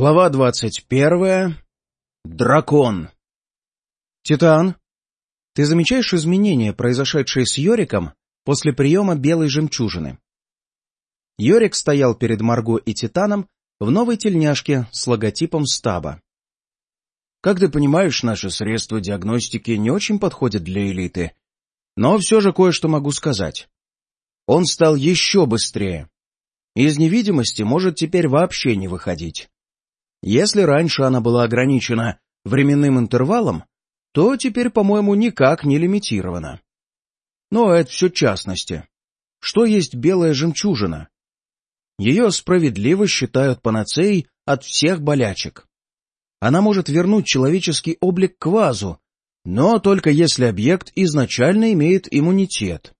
Глава двадцать первая. Дракон. Титан, ты замечаешь изменения, произошедшие с Йориком после приема белой жемчужины? Йорик стоял перед Марго и Титаном в новой тельняшке с логотипом стаба. Как ты понимаешь, наши средства диагностики не очень подходят для элиты, но все же кое-что могу сказать. Он стал еще быстрее. Из невидимости может теперь вообще не выходить. Если раньше она была ограничена временным интервалом, то теперь, по-моему, никак не лимитирована. Но это все частности. Что есть белая жемчужина? Ее справедливо считают панацеей от всех болячек. Она может вернуть человеческий облик к вазу, но только если объект изначально имеет иммунитет.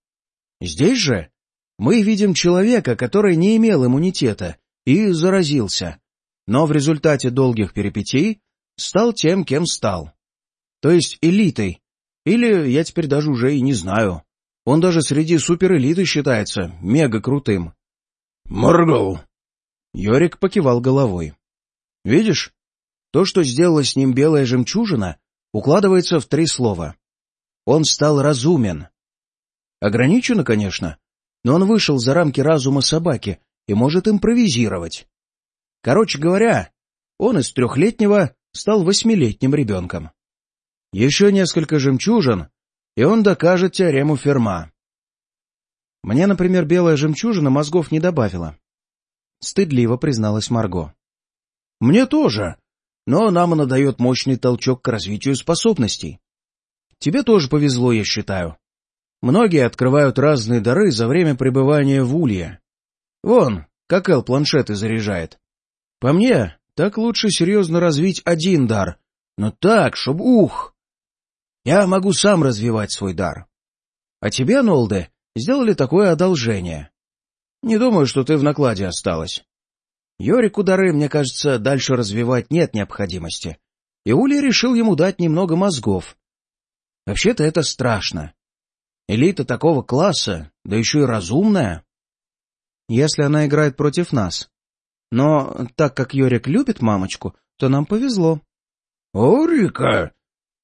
Здесь же мы видим человека, который не имел иммунитета и заразился, но в результате долгих перипетий стал тем, кем стал. То есть элитой. Или я теперь даже уже и не знаю. Он даже среди суперэлиты считается мега крутым. Моргал. Йорик покивал головой. Видишь, то, что сделала с ним белая жемчужина, укладывается в три слова. Он стал разумен. Ограниченно, конечно, но он вышел за рамки разума собаки и может импровизировать. Короче говоря, он из трехлетнего стал восьмилетним ребенком. Еще несколько жемчужин, и он докажет теорему Ферма. Мне, например, белая жемчужина мозгов не добавила. Стыдливо призналась Марго. Мне тоже, но нам она дает мощный толчок к развитию способностей. Тебе тоже повезло, я считаю. Многие открывают разные дары за время пребывания в Улье. Вон, как Эл планшеты заряжает. По мне, так лучше серьезно развить один дар. Но так, чтоб ух! Я могу сам развивать свой дар. А тебе, Нолде, сделали такое одолжение. Не думаю, что ты в накладе осталась. Йорику дары, мне кажется, дальше развивать нет необходимости. И Ули решил ему дать немного мозгов. Вообще-то это страшно. Элита такого класса, да еще и разумная. Если она играет против нас, но так как Йорик любит мамочку, то нам повезло. — Орика!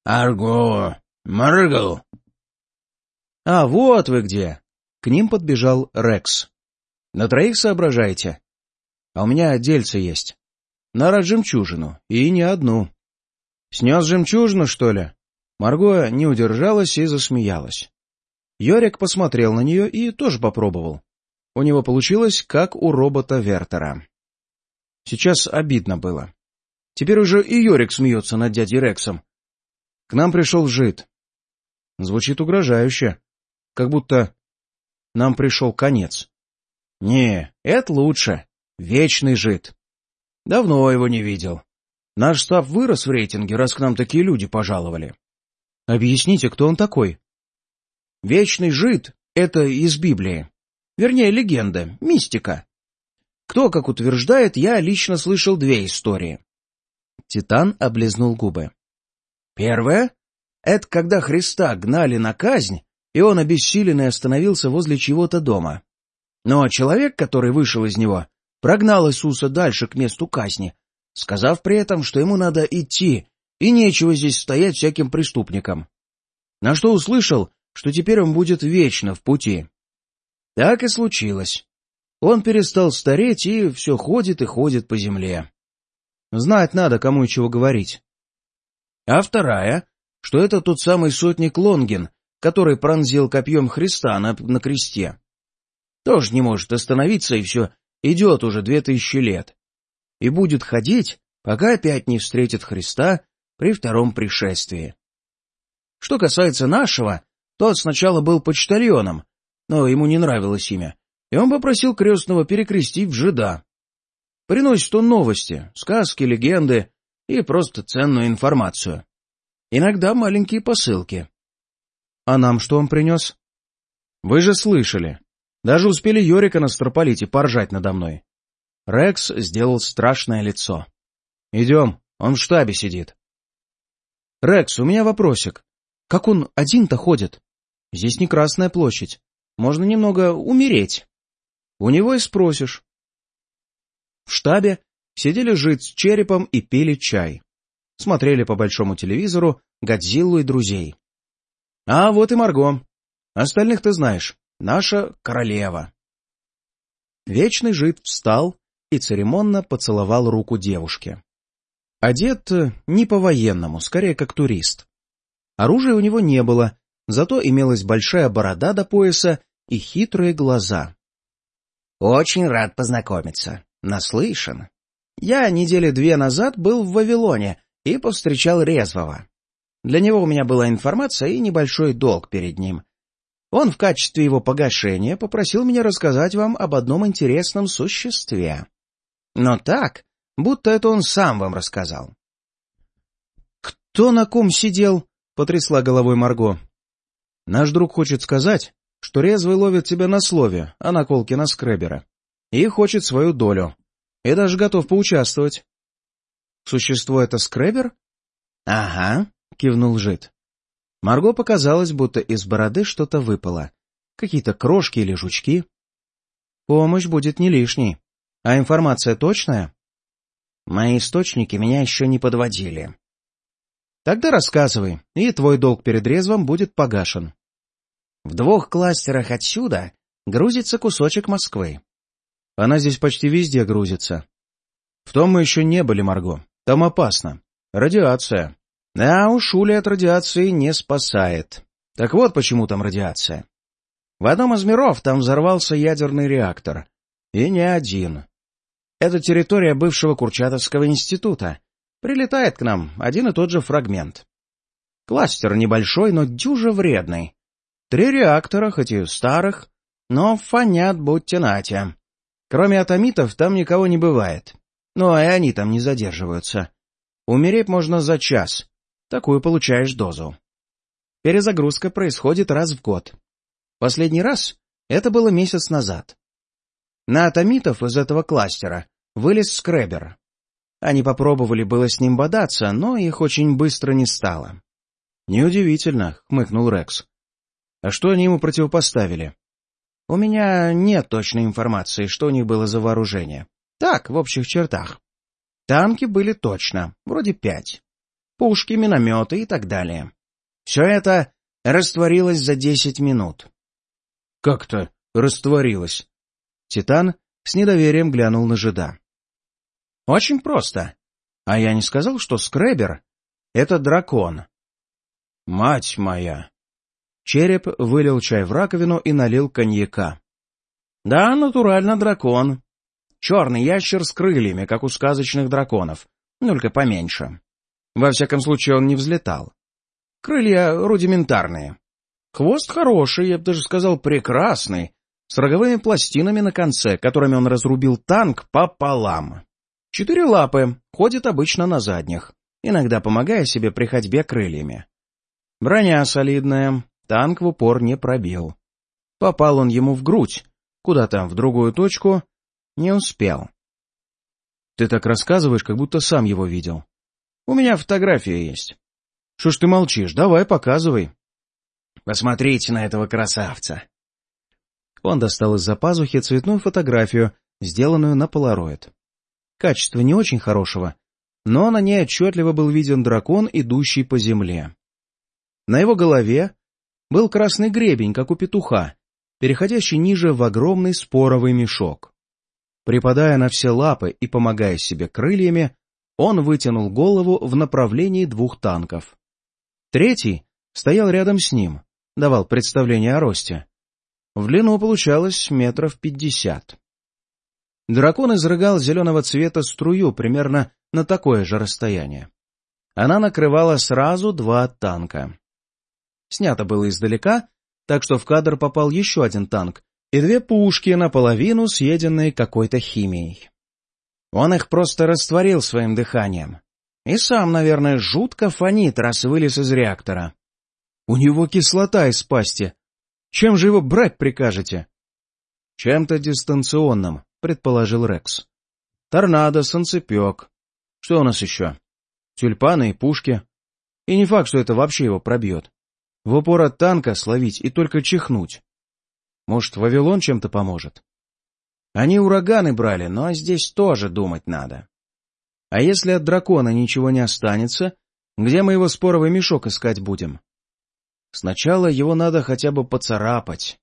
Арго! Маргл! — А, вот вы где! К ним подбежал Рекс. — На троих соображаете? А у меня дельце есть. На жемчужину, и не одну. — Снес жемчужину, что ли? Марго не удержалась и засмеялась. Йорик посмотрел на нее и тоже попробовал. У него получилось, как у робота Вертера. Сейчас обидно было. Теперь уже и Йорик смеется над дядей Рексом. К нам пришел жид. Звучит угрожающе. Как будто нам пришел конец. Не, это лучше. Вечный жид. Давно его не видел. Наш став вырос в рейтинге, раз к нам такие люди пожаловали. Объясните, кто он такой? Вечный жид — это из Библии. Вернее, легенда, мистика. Кто, как утверждает, я лично слышал две истории. Титан облизнул губы. Первая — это когда Христа гнали на казнь, и он обессиленный остановился возле чего-то дома. Но человек, который вышел из него, прогнал Иисуса дальше к месту казни, сказав при этом, что ему надо идти, и нечего здесь стоять всяким преступникам. На что услышал, что теперь он будет вечно в пути. Так и случилось. Он перестал стареть и все ходит и ходит по земле. Знать надо, кому и чего говорить. А вторая, что это тот самый сотник Лонгин, который пронзил копьем Христа на, на кресте. Тоже не может остановиться и все идет уже две тысячи лет. И будет ходить, пока опять не встретит Христа при втором пришествии. Что касается нашего, тот сначала был почтальоном, но ему не нравилось имя, и он попросил крестного перекрестить в жида. Приносит он новости, сказки, легенды и просто ценную информацию. Иногда маленькие посылки. А нам что он принес? Вы же слышали. Даже успели Йорика настропалить и поржать надо мной. Рекс сделал страшное лицо. Идем, он в штабе сидит. Рекс, у меня вопросик. Как он один-то ходит? Здесь не Красная площадь. Можно немного умереть. У него и спросишь. В штабе сидели жить с черепом и пили чай. Смотрели по большому телевизору «Годзиллу и друзей». А вот и Марго. Остальных ты знаешь. Наша королева. Вечный жид встал и церемонно поцеловал руку девушке. Одет э, не по-военному, скорее как турист. Оружия у него не было, зато имелась большая борода до пояса и хитрые глаза. «Очень рад познакомиться. Наслышан. Я недели две назад был в Вавилоне и повстречал Резвого. Для него у меня была информация и небольшой долг перед ним. Он в качестве его погашения попросил меня рассказать вам об одном интересном существе. Но так, будто это он сам вам рассказал. «Кто на ком сидел?» — потрясла головой Марго. «Наш друг хочет сказать, что резвый ловит тебя на слове, а наколки на скребера, и хочет свою долю, и даже готов поучаствовать». «Существо это скребер?» «Ага», — кивнул Жид. Марго показалось, будто из бороды что-то выпало. Какие-то крошки или жучки. «Помощь будет не лишней. А информация точная?» Мои источники меня еще не подводили. Тогда рассказывай, и твой долг перед резвом будет погашен. В двух кластерах отсюда грузится кусочек Москвы. Она здесь почти везде грузится. В том мы еще не были, Марго. Там опасно. Радиация. А уж Ули от радиации не спасает. Так вот почему там радиация. В одном из миров там взорвался ядерный реактор. И не один. Это территория бывшего Курчатовского института. Прилетает к нам один и тот же фрагмент. Кластер небольшой, но дюже вредный. Три реактора, хоть и старых, но фонят будьте нате. Кроме атомитов там никого не бывает. Ну, и они там не задерживаются. Умереть можно за час. Такую получаешь дозу. Перезагрузка происходит раз в год. Последний раз это было месяц назад. На атомитов из этого кластера вылез скребер. Они попробовали было с ним бодаться, но их очень быстро не стало. «Неудивительно», — хмыкнул Рекс. «А что они ему противопоставили?» «У меня нет точной информации, что у них было за вооружение. Так, в общих чертах. Танки были точно, вроде пять. Пушки, минометы и так далее. Все это растворилось за десять минут». «Как-то растворилось?» Титан с недоверием глянул на жида. Очень просто. А я не сказал, что скребер — это дракон. Мать моя! Череп вылил чай в раковину и налил коньяка. Да, натурально дракон. Черный ящер с крыльями, как у сказочных драконов, только поменьше. Во всяком случае, он не взлетал. Крылья рудиментарные. Хвост хороший, я бы даже сказал, прекрасный, с роговыми пластинами на конце, которыми он разрубил танк пополам. Четыре лапы, ходит обычно на задних, иногда помогая себе при ходьбе крыльями. Броня солидная, танк в упор не пробил. Попал он ему в грудь, куда там, в другую точку, не успел. Ты так рассказываешь, как будто сам его видел. У меня фотография есть. Что ж ты молчишь? Давай, показывай. Посмотрите на этого красавца. Он достал из-за пазухи цветную фотографию, сделанную на полароид. Качество не очень хорошего, но на ней отчетливо был виден дракон, идущий по земле. На его голове был красный гребень, как у петуха, переходящий ниже в огромный споровый мешок. Припадая на все лапы и помогая себе крыльями, он вытянул голову в направлении двух танков. Третий стоял рядом с ним, давал представление о росте. В длину получалось метров пятьдесят. Дракон изрыгал зеленого цвета струю примерно на такое же расстояние. Она накрывала сразу два танка. Снято было издалека, так что в кадр попал еще один танк и две пушки, наполовину съеденные какой-то химией. Он их просто растворил своим дыханием. И сам, наверное, жутко фонит, раз вылез из реактора. У него кислота из пасти. Чем же его брать прикажете? Чем-то дистанционным, предположил Рекс. Торнадо, санцепек. Что у нас еще? Тюльпаны и пушки. И не факт, что это вообще его пробьет. В упор от танка словить и только чихнуть. Может, Вавилон чем-то поможет? Они ураганы брали, но здесь тоже думать надо. А если от дракона ничего не останется, где мы его споровый мешок искать будем? Сначала его надо хотя бы поцарапать.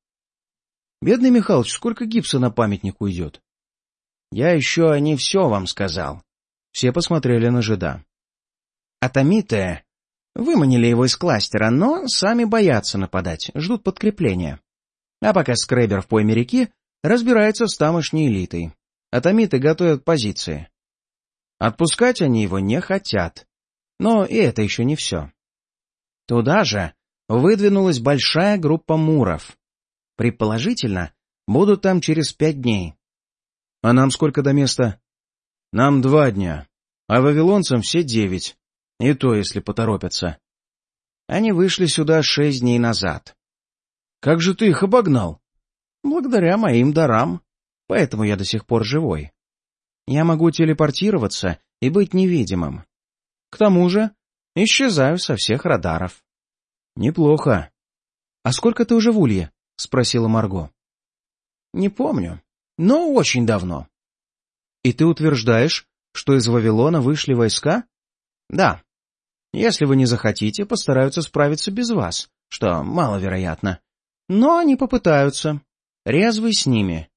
Бедный Михалыч, сколько гипса на памятник уйдет? Я еще не все вам сказал. Все посмотрели на жида. Атомиты выманили его из кластера, но сами боятся нападать, ждут подкрепления. А пока скребер в пойме реки разбирается с тамошней элитой. Атомиты готовят позиции. Отпускать они его не хотят. Но и это еще не все. Туда же выдвинулась большая группа муров. Предположительно, будут там через пять дней. А нам сколько до места? Нам два дня, а вавилонцам все девять. И то, если поторопятся. Они вышли сюда шесть дней назад. Как же ты их обогнал? Благодаря моим дарам. Поэтому я до сих пор живой. Я могу телепортироваться и быть невидимым. К тому же, исчезаю со всех радаров. Неплохо. А сколько ты уже в Улье? — спросила Марго. — Не помню, но очень давно. — И ты утверждаешь, что из Вавилона вышли войска? — Да. Если вы не захотите, постараются справиться без вас, что маловероятно. Но они попытаются. Резвый с ними.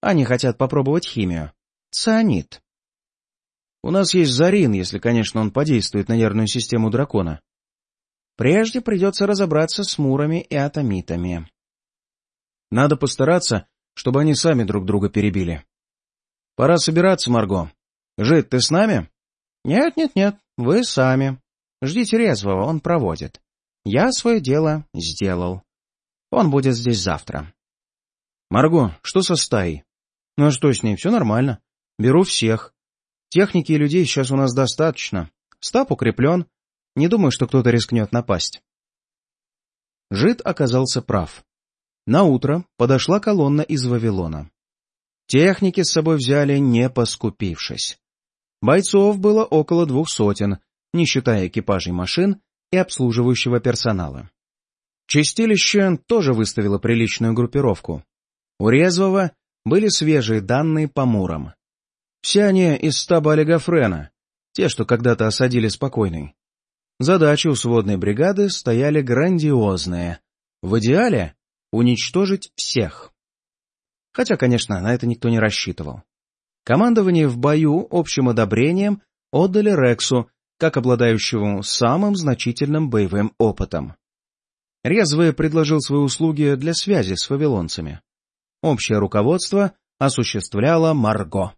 Они хотят попробовать химию. Цианид. У нас есть Зарин, если, конечно, он подействует на нервную систему дракона. Прежде придется разобраться с мурами и атомитами. Надо постараться, чтобы они сами друг друга перебили. Пора собираться, Марго. Жид, ты с нами? Нет-нет-нет, вы сами. Ждите резвого, он проводит. Я свое дело сделал. Он будет здесь завтра. Марго, что со стаей? Ну а что с ней? Все нормально. Беру всех. Техники и людей сейчас у нас достаточно. Стаб укреплен. Не думаю, что кто-то рискнет напасть. Жид оказался прав. На утро подошла колонна из Вавилона. Техники с собой взяли, не поскупившись. Бойцов было около двух сотен, не считая экипажей машин и обслуживающего персонала. Чистилище тоже выставило приличную группировку. У Резвого были свежие данные по мурам. Все они из стаба Олега Френа, те, что когда-то осадили спокойный. Задачи у сводной бригады стояли грандиозные. В идеале уничтожить всех. Хотя, конечно, на это никто не рассчитывал. Командование в бою общим одобрением отдали Рексу, как обладающему самым значительным боевым опытом. Резвый предложил свои услуги для связи с вавилонцами. Общее руководство осуществляло Марго.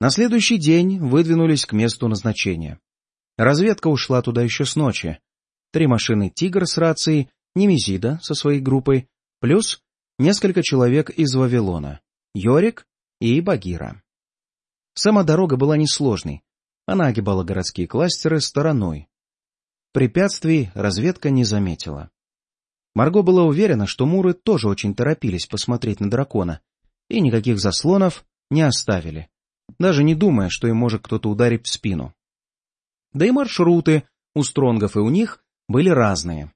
На следующий день выдвинулись к месту назначения. Разведка ушла туда еще с ночи. Три машины «Тигр» с рацией Немезида со своей группой, плюс несколько человек из Вавилона, Йорик и Багира. Сама дорога была несложной, она огибала городские кластеры стороной. Препятствий разведка не заметила. Марго была уверена, что муры тоже очень торопились посмотреть на дракона, и никаких заслонов не оставили, даже не думая, что им может кто-то ударить в спину. Да и маршруты у стронгов и у них были разные.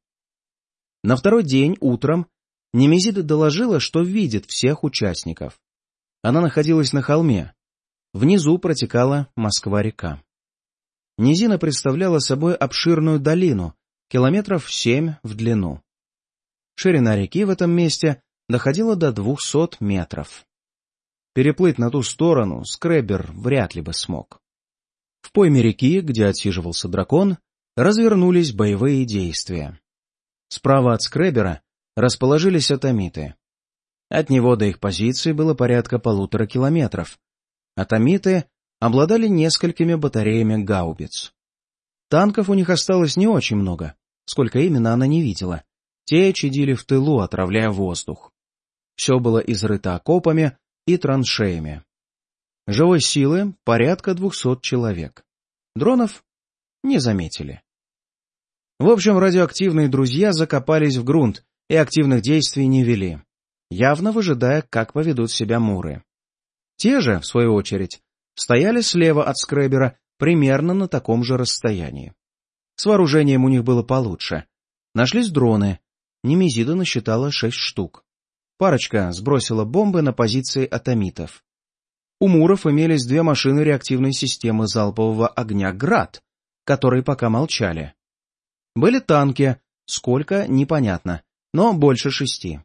На второй день утром Немезида доложила, что видит всех участников. Она находилась на холме. Внизу протекала Москва-река. Низина представляла собой обширную долину, километров семь в длину. Ширина реки в этом месте доходила до двухсот метров. Переплыть на ту сторону скребер вряд ли бы смог. В пойме реки, где отсиживался дракон, развернулись боевые действия. Справа от скребера расположились атомиты. От него до их позиции было порядка полутора километров. Атомиты обладали несколькими батареями гаубиц. Танков у них осталось не очень много, сколько именно она не видела. Те чадили в тылу, отравляя воздух. Все было изрыто окопами и траншеями. Живой силы порядка двухсот человек. Дронов не заметили. В общем, радиоактивные друзья закопались в грунт и активных действий не вели, явно выжидая, как поведут себя муры. Те же, в свою очередь, стояли слева от скребера примерно на таком же расстоянии. С вооружением у них было получше. Нашлись дроны. Немезида насчитала шесть штук. Парочка сбросила бомбы на позиции атомитов. у Муров имелись две машины реактивной системы залпового огня «Град», которые пока молчали. Были танки, сколько — непонятно, но больше шести.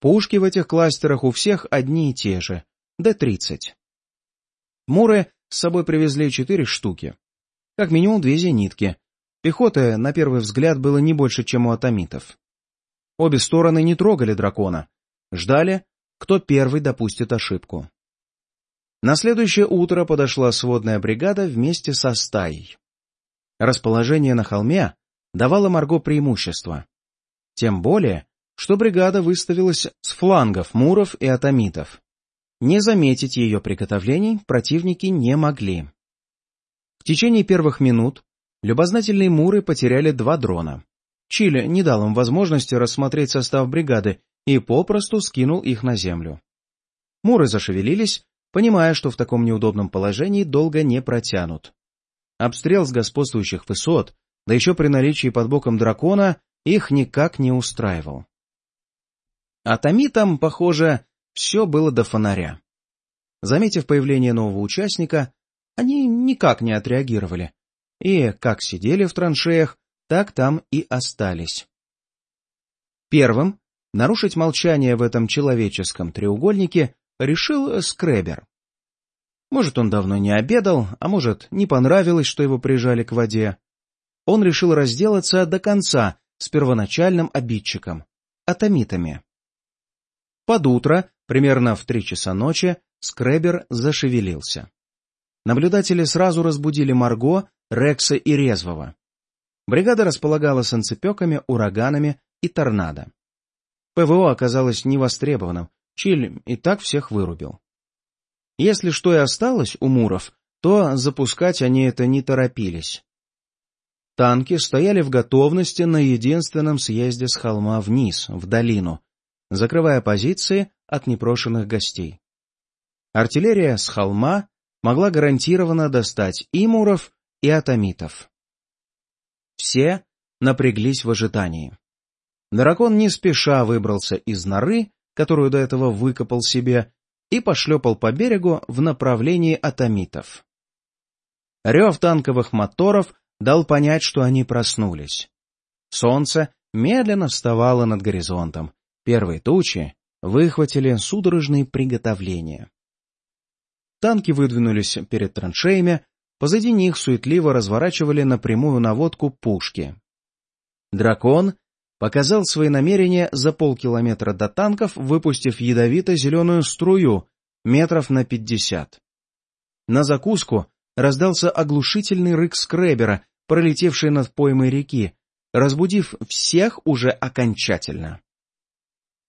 Пушки в этих кластерах у всех одни и те же — Д-30. Муры с собой привезли четыре штуки. Как минимум две зенитки. Пехоты, на первый взгляд, было не больше, чем у атомитов. Обе стороны не трогали дракона. Ждали, кто первый допустит ошибку. На следующее утро подошла сводная бригада вместе со стаей. Расположение на холме давало Марго преимущество. Тем более, что бригада выставилась с флангов муров и атомитов. Не заметить ее приготовлений противники не могли. В течение первых минут любознательные муры потеряли два дрона. Чили не дал им возможности рассмотреть состав бригады и попросту скинул их на землю. Муры зашевелились, понимая, что в таком неудобном положении долго не протянут. Обстрел с господствующих высот, да еще при наличии под боком дракона, их никак не устраивал. А Томитам, похоже, все было до фонаря. Заметив появление нового участника, они никак не отреагировали. И как сидели в траншеях, так там и остались. Первым нарушить молчание в этом человеческом треугольнике решил Скребер. Может, он давно не обедал, а может, не понравилось, что его прижали к воде. Он решил разделаться до конца с первоначальным обидчиком — атомитами. Под утро, примерно в три часа ночи, Скребер зашевелился. Наблюдатели сразу разбудили Марго, Рекса и Резвого. Бригада располагала санцепеками, ураганами и торнадо. ПВО оказалось невостребованным, Чиль и так всех вырубил. Если что и осталось у Муров, то запускать они это не торопились. Танки стояли в готовности на единственном съезде с холма вниз, в долину, закрывая позиции от непрошенных гостей. Артиллерия с холма могла гарантированно достать и муров, и атомитов. Все напряглись в ожидании. Дракон не спеша выбрался из норы, которую до этого выкопал себе, и пошлепал по берегу в направлении атомитов. Рев танковых моторов дал понять, что они проснулись. Солнце медленно вставало над горизонтом, Первые тучи выхватили судорожные приготовления. Танки выдвинулись перед траншеями, позади них суетливо разворачивали напрямую наводку пушки. Дракон показал свои намерения за полкилометра до танков, выпустив ядовито-зеленую струю метров на пятьдесят. На закуску раздался оглушительный рык скребера, пролетевший над поймой реки, разбудив всех уже окончательно.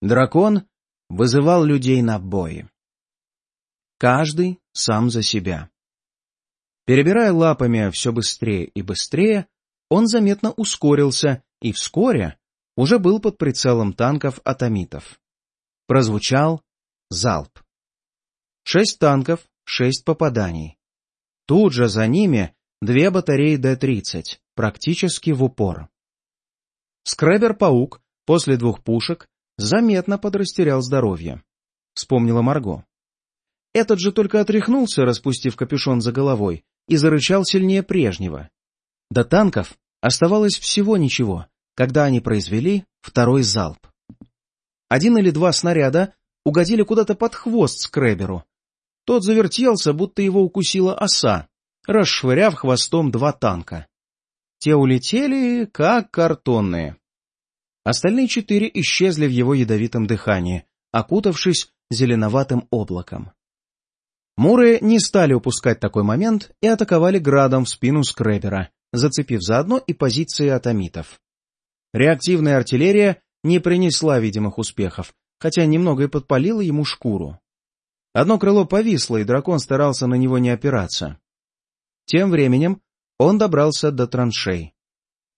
Дракон вызывал людей на бои. Каждый сам за себя. Перебирая лапами все быстрее и быстрее, он заметно ускорился и вскоре уже был под прицелом танков атомитов. Прозвучал залп. Шесть танков, шесть попаданий. Тут же за ними две батареи Д-30, практически в упор. Скребер-паук после двух пушек заметно подрастерял здоровье. Вспомнила Марго. Этот же только отряхнулся, распустив капюшон за головой, и зарычал сильнее прежнего. До танков оставалось всего ничего, когда они произвели второй залп. Один или два снаряда угодили куда-то под хвост скреберу. Тот завертелся, будто его укусила оса, расшвыряв хвостом два танка. Те улетели, как картонные. Остальные четыре исчезли в его ядовитом дыхании, окутавшись зеленоватым облаком. Муры не стали упускать такой момент и атаковали градом в спину скребера, зацепив заодно и позиции атомитов. Реактивная артиллерия не принесла видимых успехов, хотя немного и подпалила ему шкуру. Одно крыло повисло, и дракон старался на него не опираться. Тем временем он добрался до траншей.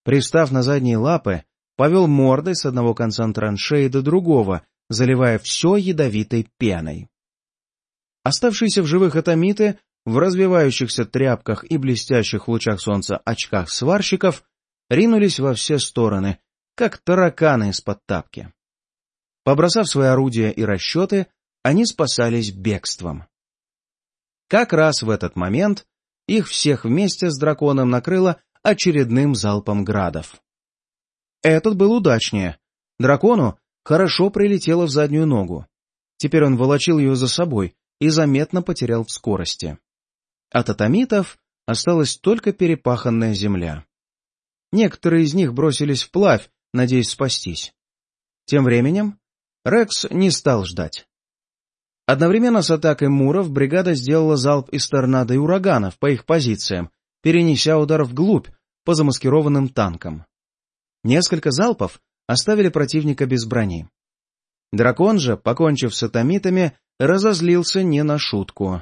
Пристав на задние лапы, повел мордой с одного конца траншеи до другого, заливая все ядовитой пеной. Оставшиеся в живых атомиты в развивающихся тряпках и блестящих в лучах солнца очках сварщиков ринулись во все стороны, как тараканы из-под тапки. Побросав свои орудия и расчеты, они спасались бегством. Как раз в этот момент их всех вместе с драконом накрыло очередным залпом градов. Этот был удачнее. Дракону хорошо прилетело в заднюю ногу. Теперь он волочил ее за собой и заметно потерял в скорости. От атомитов осталась только перепаханная земля. Некоторые из них бросились вплавь, надеясь спастись. Тем временем Рекс не стал ждать. Одновременно с атакой Муров бригада сделала залп из торнадо и ураганов по их позициям, перенеся удар вглубь по замаскированным танкам. Несколько залпов оставили противника без брони. Дракон же, покончив с атомитами, разозлился не на шутку.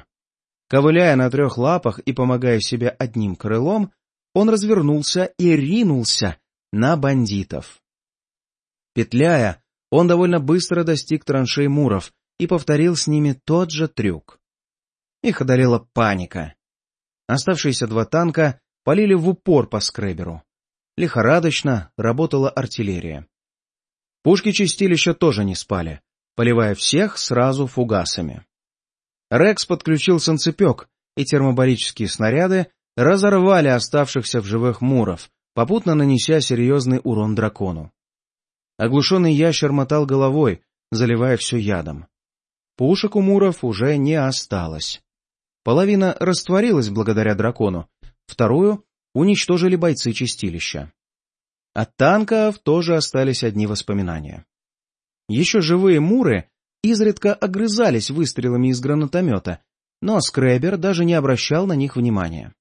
Ковыляя на трех лапах и помогая себе одним крылом, он развернулся и ринулся на бандитов. Петляя, он довольно быстро достиг траншей муров и повторил с ними тот же трюк. Их одолела паника. Оставшиеся два танка полили в упор по скреберу. Лихорадочно работала артиллерия. Пушки чистилища тоже не спали, поливая всех сразу фугасами. Рекс подключил санцепек, и термобарические снаряды разорвали оставшихся в живых муров, попутно нанеся серьезный урон дракону. Оглушенный ящер мотал головой, заливая все ядом. Пушек у муров уже не осталось. Половина растворилась благодаря дракону, вторую уничтожили бойцы чистилища. От танков тоже остались одни воспоминания. Еще живые муры изредка огрызались выстрелами из гранатомета, но Скребер даже не обращал на них внимания.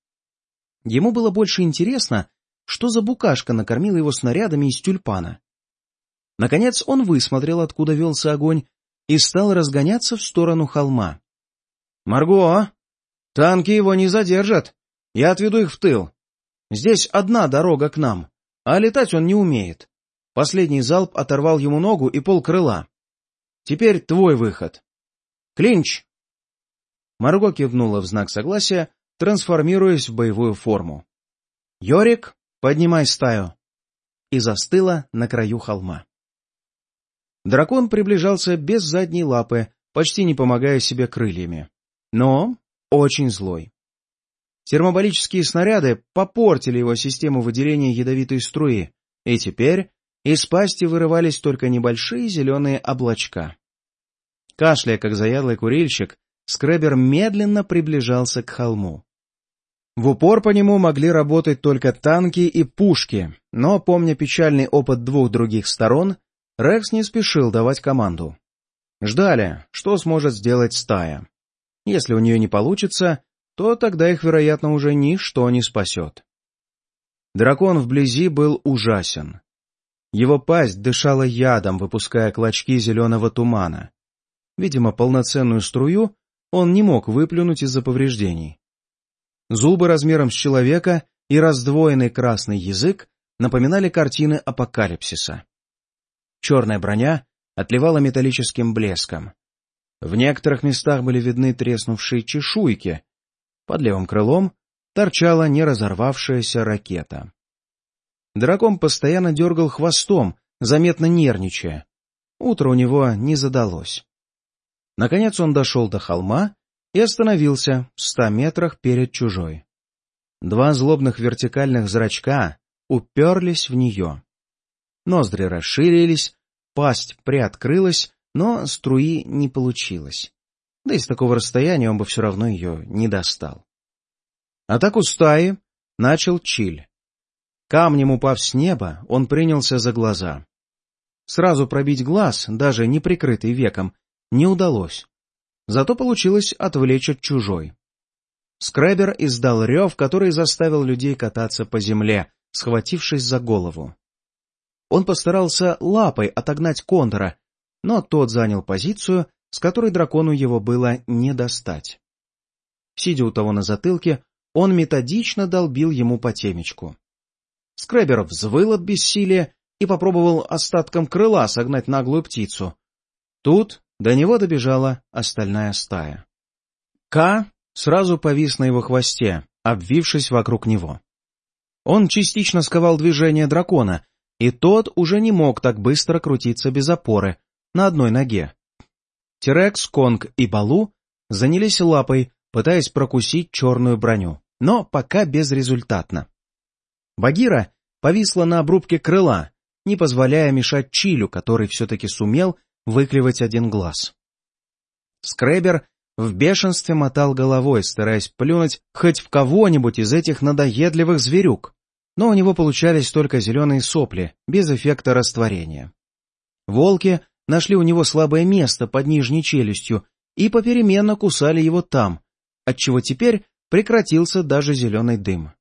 Ему было больше интересно, что за букашка накормила его снарядами из тюльпана. Наконец он высмотрел, откуда велся огонь, и стал разгоняться в сторону холма. — Марго, танки его не задержат. Я отведу их в тыл. Здесь одна дорога к нам, а летать он не умеет. Последний залп оторвал ему ногу и пол крыла. Теперь твой выход. Клинч! Марго кивнула в знак согласия, трансформируясь в боевую форму. «Йорик, поднимай стаю!» И застыла на краю холма. Дракон приближался без задней лапы, почти не помогая себе крыльями. Но очень злой. Термобарические снаряды попортили его систему выделения ядовитой струи, и теперь из пасти вырывались только небольшие зеленые облачка. Кашляя, как заядлый курильщик, скребер медленно приближался к холму. В упор по нему могли работать только танки и пушки, но, помня печальный опыт двух других сторон, Рекс не спешил давать команду. Ждали, что сможет сделать стая. Если у нее не получится, то тогда их, вероятно, уже ничто не спасет. Дракон вблизи был ужасен. Его пасть дышала ядом, выпуская клочки зеленого тумана. Видимо, полноценную струю он не мог выплюнуть из-за повреждений. Зубы размером с человека и раздвоенный красный язык напоминали картины апокалипсиса. Черная броня отливала металлическим блеском. В некоторых местах были видны треснувшие чешуйки. Под левым крылом торчала не разорвавшаяся ракета. Дракон постоянно дергал хвостом, заметно нервничая. Утро у него не задалось. Наконец он дошел до холма и остановился в ста метрах перед чужой. Два злобных вертикальных зрачка уперлись в нее. Ноздри расширились, пасть приоткрылась, но струи не получилось. Да и с такого расстояния он бы все равно ее не достал. Атаку стаи начал Чиль. Камнем упав с неба, он принялся за глаза. Сразу пробить глаз, даже не прикрытый веком, не удалось. Зато получилось отвлечь от чужой. Скребер издал рев, который заставил людей кататься по земле, схватившись за голову. Он постарался лапой отогнать Кондора, но тот занял позицию, с которой дракону его было не достать. Сидя у того на затылке, он методично долбил ему по темечку. Скребер взвыл от бессилия и попробовал остатком крыла согнать наглую птицу. Тут до него добежала остальная стая. К сразу повис на его хвосте, обвившись вокруг него. Он частично сковал движение дракона, и тот уже не мог так быстро крутиться без опоры, на одной ноге. Терекс, Конг и Балу занялись лапой, пытаясь прокусить черную броню, но пока безрезультатно. Багира повисла на обрубке крыла, не позволяя мешать Чилю, который все-таки сумел выклевать один глаз. Скребер в бешенстве мотал головой, стараясь плюнуть хоть в кого-нибудь из этих надоедливых зверюк, но у него получались только зеленые сопли, без эффекта растворения. Волки нашли у него слабое место под нижней челюстью и попеременно кусали его там, отчего теперь прекратился даже зеленый дым.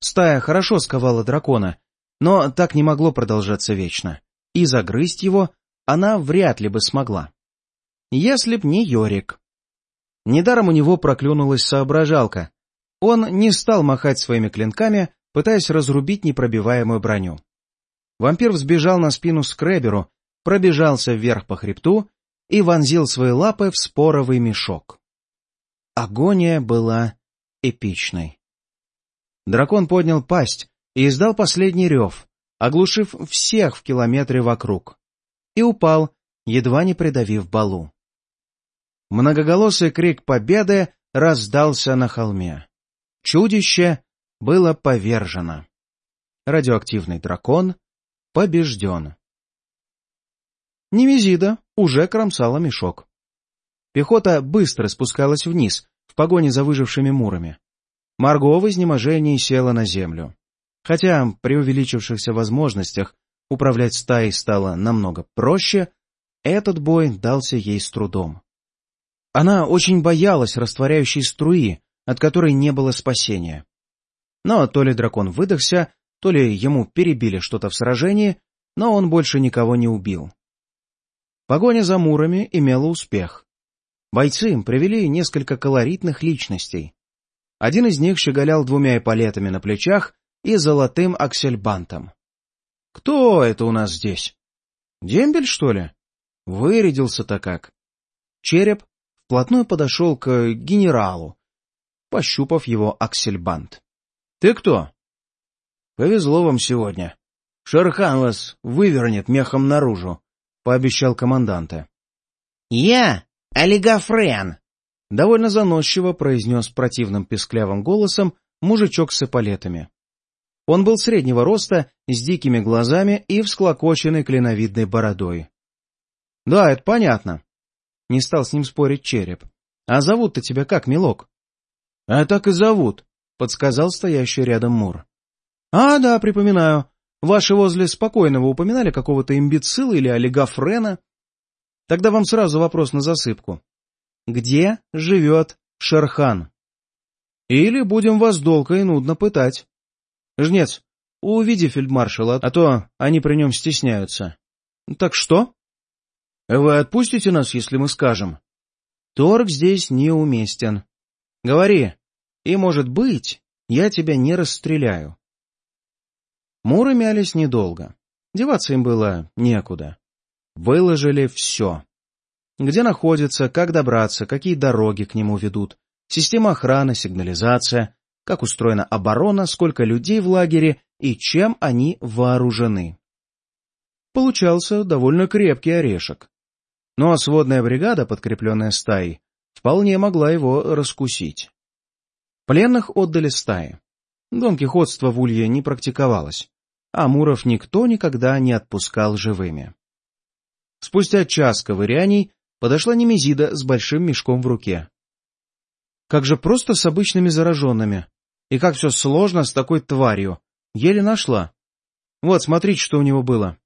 Стая хорошо сковала дракона, но так не могло продолжаться вечно, и загрызть его она вряд ли бы смогла. Если б не Йорик. Недаром у него проклюнулась соображалка. Он не стал махать своими клинками, пытаясь разрубить непробиваемую броню. Вампир взбежал на спину скреберу, пробежался вверх по хребту и вонзил свои лапы в споровый мешок. Агония была эпичной. Дракон поднял пасть и издал последний рев, оглушив всех в километре вокруг, и упал, едва не придавив балу. Многоголосый крик победы раздался на холме. Чудище было повержено. Радиоактивный дракон побежден. Немезида уже кромсала мешок. Пехота быстро спускалась вниз, в погоне за выжившими мурами. Марго в изнеможении села на землю. Хотя при увеличившихся возможностях управлять стаей стало намного проще, этот бой дался ей с трудом. Она очень боялась растворяющей струи, от которой не было спасения. Но то ли дракон выдохся, то ли ему перебили что-то в сражении, но он больше никого не убил. Погоня за мурами имела успех. Бойцы привели несколько колоритных личностей. Один из них щеголял двумя эполетами на плечах и золотым аксельбантом. «Кто это у нас здесь? Дембель, что ли? Вырядился-то как!» Череп вплотную подошел к генералу, пощупав его аксельбант. — Ты кто? — Повезло вам сегодня. Шерхан вас вывернет мехом наружу, — пообещал команданта. — Я олигофрен! — довольно заносчиво произнес противным песклявым голосом мужичок с эполетами. Он был среднего роста, с дикими глазами и всклокоченной клиновидной бородой. — Да, это понятно, не стал с ним спорить череп. «А зовут-то тебя как, милок?» «А так и зовут», — подсказал стоящий рядом Мур. «А, да, припоминаю. Ваши возле спокойного упоминали какого-то имбецила или олигофрена? Тогда вам сразу вопрос на засыпку. Где живет Шерхан? Или будем вас долго и нудно пытать. Жнец, увиди фельдмаршала, а то они при нем стесняются. Так что?» Вы отпустите нас, если мы скажем? Торг здесь неуместен. Говори, и, может быть, я тебя не расстреляю. Муры мялись недолго. Деваться им было некуда. Выложили все. Где находится, как добраться, какие дороги к нему ведут, система охраны, сигнализация, как устроена оборона, сколько людей в лагере и чем они вооружены. Получался довольно крепкий орешек. Но сводная бригада, подкрепленная стаей, вполне могла его раскусить. Пленных отдали стае. Донкихотство в Улье не практиковалось, а Муров никто никогда не отпускал живыми. Спустя час ковыряний подошла Немезида с большим мешком в руке. Как же просто с обычными зараженными. И как все сложно с такой тварью. Еле нашла. Вот, смотрите, что у него было.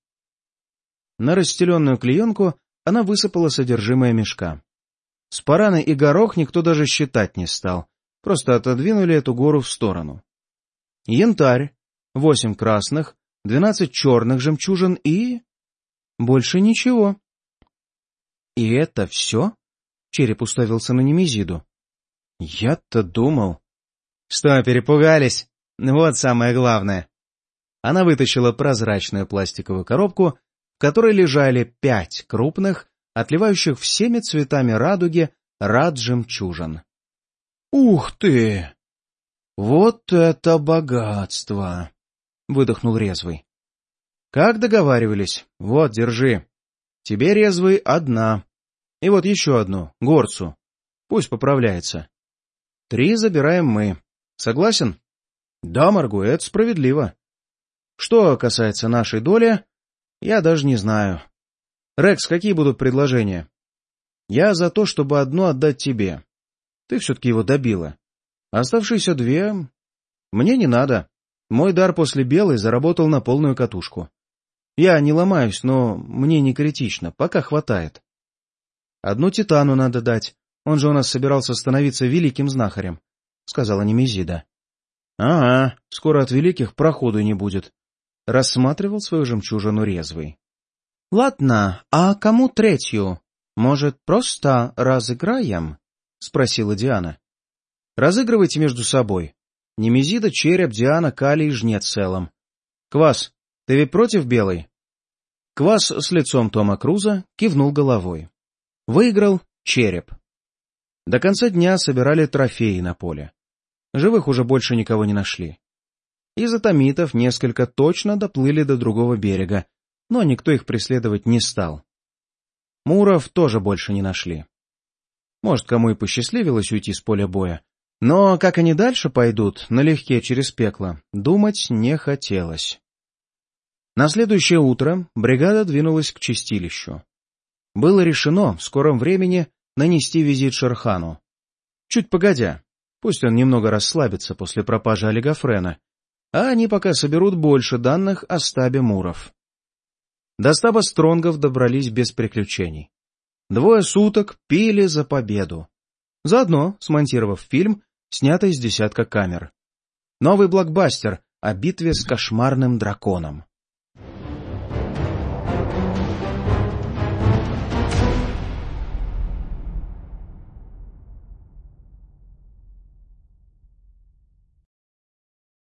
На расстеленную клеенку она высыпала содержимое мешка. Спараны и горох никто даже считать не стал, просто отодвинули эту гору в сторону. Янтарь, восемь красных, двенадцать черных жемчужин и... Больше ничего. И это все? Череп уставился на Немезиду. Я-то думал... Что, перепугались? Вот самое главное. Она вытащила прозрачную пластиковую коробку в которой лежали пять крупных, отливающих всеми цветами радуги, рад жемчужин. «Ух ты! Вот это богатство!» — выдохнул Резвый. «Как договаривались. Вот, держи. Тебе, Резвый, одна. И вот еще одну, горцу. Пусть поправляется. Три забираем мы. Согласен? Да, Маргу, это справедливо. Что касается нашей доли, я даже не знаю. Рекс, какие будут предложения? Я за то, чтобы одно отдать тебе. Ты все-таки его добила. Оставшиеся две... Мне не надо. Мой дар после белой заработал на полную катушку. Я не ломаюсь, но мне не критично, пока хватает. Одну Титану надо дать, он же у нас собирался становиться великим знахарем, — сказала Немезида. — Ага, скоро от великих проходу не будет. Рассматривал свою жемчужину резвый. — Ладно, а кому третью? Может, просто разыграем? — спросила Диана. — Разыгрывайте между собой. Немезида, череп, Диана, Кали и жнец целом. Квас, ты ведь против белой? Квас с лицом Тома Круза кивнул головой. Выиграл череп. До конца дня собирали трофеи на поле. Живых уже больше никого не нашли. Из атомитов несколько точно доплыли до другого берега, но никто их преследовать не стал. Муров тоже больше не нашли. Может, кому и посчастливилось уйти с поля боя, но как они дальше пойдут, налегке через пекло, думать не хотелось. На следующее утро бригада двинулась к чистилищу. Было решено в скором времени нанести визит Шерхану. Чуть погодя, пусть он немного расслабится после пропажи Олигофрена, а они пока соберут больше данных о стабе Муров. До стаба Стронгов добрались без приключений. Двое суток пили за победу. Заодно, смонтировав фильм, снятый из десятка камер. Новый блокбастер о битве с кошмарным драконом.